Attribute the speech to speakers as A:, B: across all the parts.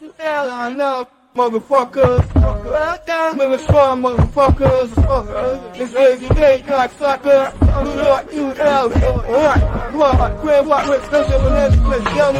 A: Hell, I know. Motherfuckers, from, motherfuckers. This lazy day, cocksucker. I'm not you out. Alright, what? The devil in this place? Young,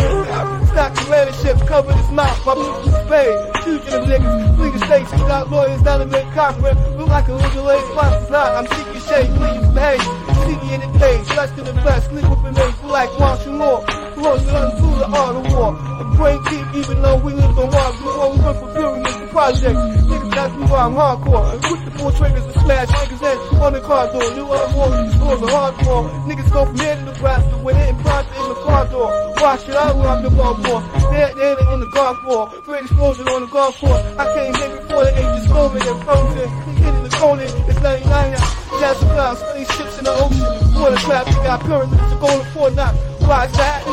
A: stock the leadership, cover his mouth. I'm in spade. Shooting them niggas, niggas states without lawyers, down in the Congress. Look like a little late sponsors not. I'm seeking shade, please behave. See me in the days, less than the best. Live with me, feel like law. Lost and undo the art of war. The brain deep, even though we live on Mars, we won't work for furious project. Niggas that's me why I'm hardcore. And with the four triggers and smash niggas in on the car door. New other war, these stores are hardcore. Niggas go from here to Nebraska with it and profit in the car door. Why should I rock the ball for? They're, they're on the golf floor. Great explosion on the golf course. I came here before the age of Scolding and frozen. Hitting the corner, it's 99 now. Jazz clouds, spinning ships in the ocean. Water trap, they got pyramids to go to Fort Knox. Why is that?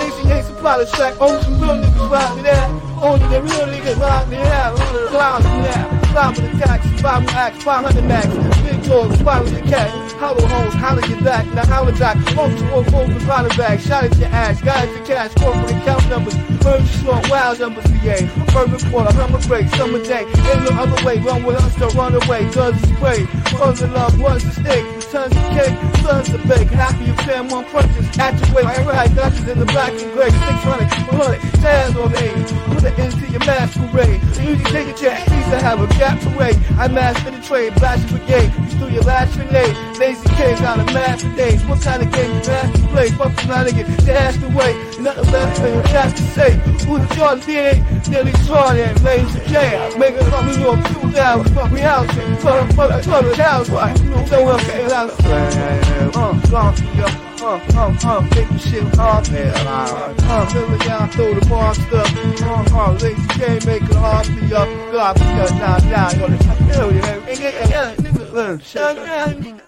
A: Supply the track. Only some real niggas ride me there. Only the real niggas ride me there. Clowns me there. Clown with attacks, survival acts, 500 max. Big dogs, spot your cat. Hollow holes, holler your back. Now holler back. Multiple folks with bottle bag. Shot at your ass. Got your cash. Corporate count numbers. Bird slump, wild numbers, VA. Urban quarter, summer break, summer day. Ain't no other way. Run with us, to run away. Cause Guns spray. Guns in love, one's a steak. Tons of cake, sons of bake. Happy you fan one punches. At your way, right, Dutchess in the black and gray. 600, 100, sands on age. Put it into your masquerade. Usually take a check, used to have a gap parade. I master the trade, blast brigade. You threw your last grenade. Lazy kids got a mad for days. What kind of game you master play? Fuck shenanigans, dashed away. Nothing left for him, has to say. Who the Jordan ain't nearly Jordan, lazy J. Make it from New York, two down, fuck me out. Fuck, fuck, fuck, the house, right? No one can out. Uh, gone to your, uh, uh, uh, make the shit hard, man. Uh, filling down, throw the bar stuff. Uh, uh, lazy J, make it hard for you. God, because now, now, you're the, hell, yeah, nigga, nigga, shut up.